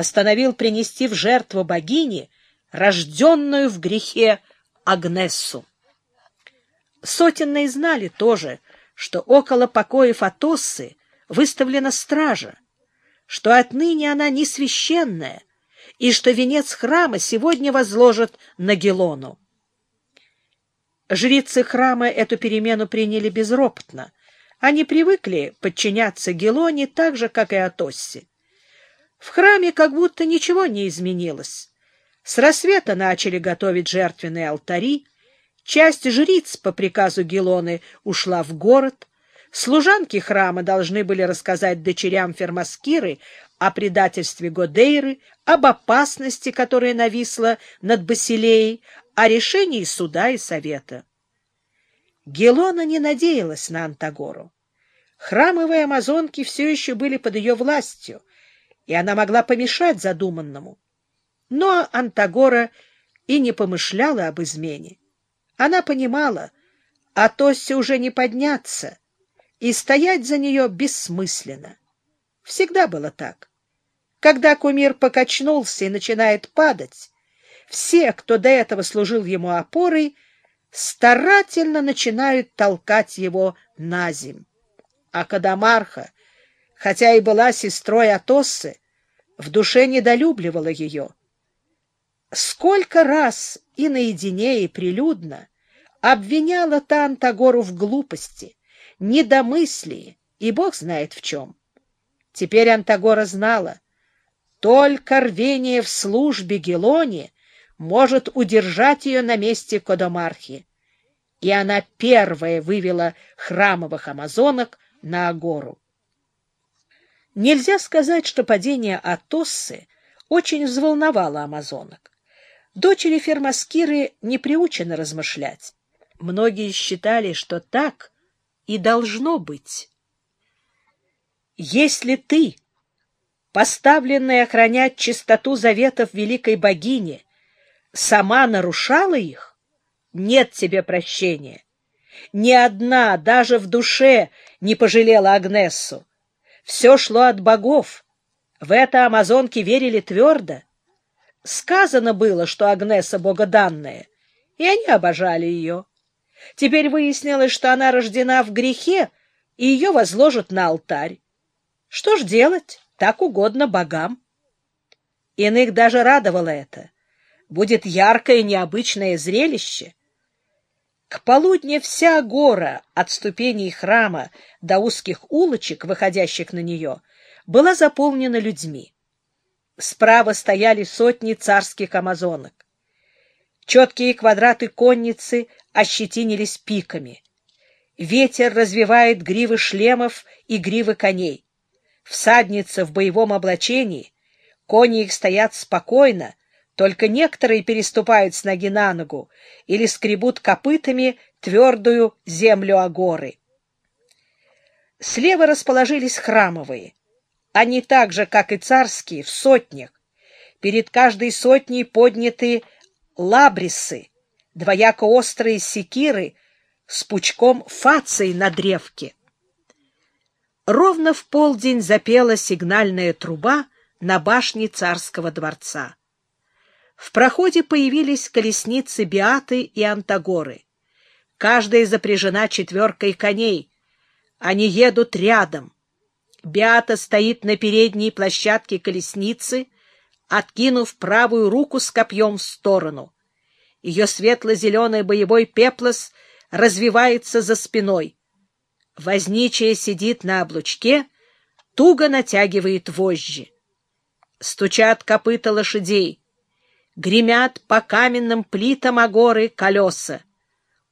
постановил принести в жертву богине рожденную в грехе Агнессу. Сотенные знали тоже, что около покоев Атоссы выставлена стража, что отныне она не священная, и что венец храма сегодня возложат на Гелону. Жрицы храма эту перемену приняли безропотно. Они привыкли подчиняться Гелоне так же, как и Атоссе. В храме как будто ничего не изменилось. С рассвета начали готовить жертвенные алтари, часть жриц по приказу Гелоны ушла в город, служанки храма должны были рассказать дочерям Фермаскиры о предательстве Годейры, об опасности, которая нависла над Басилеей, о решении суда и совета. Гелона не надеялась на Антагору. Храмовые амазонки все еще были под ее властью, и она могла помешать задуманному. Но Антагора и не помышляла об измене. Она понимала, а Тоссе уже не подняться, и стоять за нее бессмысленно. Всегда было так. Когда кумир покачнулся и начинает падать, все, кто до этого служил ему опорой, старательно начинают толкать его на земь. А Кадамарха, хотя и была сестрой Атоссы, в душе недолюбливала ее. Сколько раз и наедине, и прилюдно обвиняла та Антагору в глупости, недомыслии, и бог знает в чем. Теперь Антагора знала, только рвение в службе Гелоне может удержать ее на месте Кодомархи, и она первая вывела храмовых амазонок на Агору. Нельзя сказать, что падение Атоссы очень взволновало амазонок. Дочери Фермаскиры не приучены размышлять. Многие считали, что так и должно быть. Если ты, поставленная охранять чистоту заветов великой богини, сама нарушала их, нет тебе прощения. Ни одна, даже в душе, не пожалела Агнессу. Все шло от богов. В это амазонки верили твердо. Сказано было, что Агнеса богоданная, и они обожали ее. Теперь выяснилось, что она рождена в грехе, и ее возложат на алтарь. Что ж делать? Так угодно богам. Иных даже радовало это. Будет яркое необычное зрелище. К полудню вся гора от ступеней храма до узких улочек, выходящих на нее, была заполнена людьми. Справа стояли сотни царских амазонок. Четкие квадраты конницы ощетинились пиками. Ветер развивает гривы шлемов и гривы коней. Всадницы в боевом облачении, кони их стоят спокойно, только некоторые переступают с ноги на ногу или скребут копытами твердую землю агоры. Слева расположились храмовые. Они так же, как и царские, в сотнях. Перед каждой сотней подняты лабрисы, двояко острые секиры с пучком фаций на древке. Ровно в полдень запела сигнальная труба на башне царского дворца. В проходе появились колесницы Биаты и Антагоры. Каждая запряжена четверкой коней. Они едут рядом. Биата стоит на передней площадке колесницы, откинув правую руку с копьем в сторону. Ее светло-зеленый боевой пеплос развивается за спиной. Возничая сидит на облучке, туго натягивает вожжи. Стучат копыта лошадей гремят по каменным плитам агоры колеса.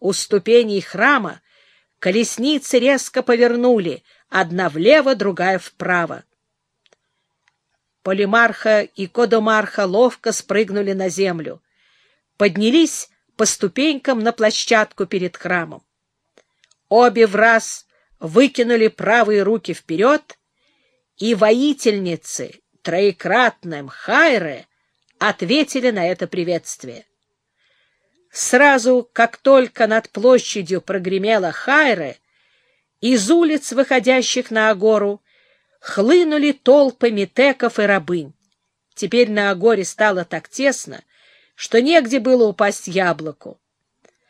У ступеней храма колесницы резко повернули, одна влево, другая вправо. Полимарха и Кодомарха ловко спрыгнули на землю, поднялись по ступенькам на площадку перед храмом. Обе в раз выкинули правые руки вперед, и воительницы троекратным хайре ответили на это приветствие. Сразу, как только над площадью прогремела хайре, из улиц, выходящих на Агору, хлынули толпы метеков и рабынь. Теперь на Агоре стало так тесно, что негде было упасть яблоку.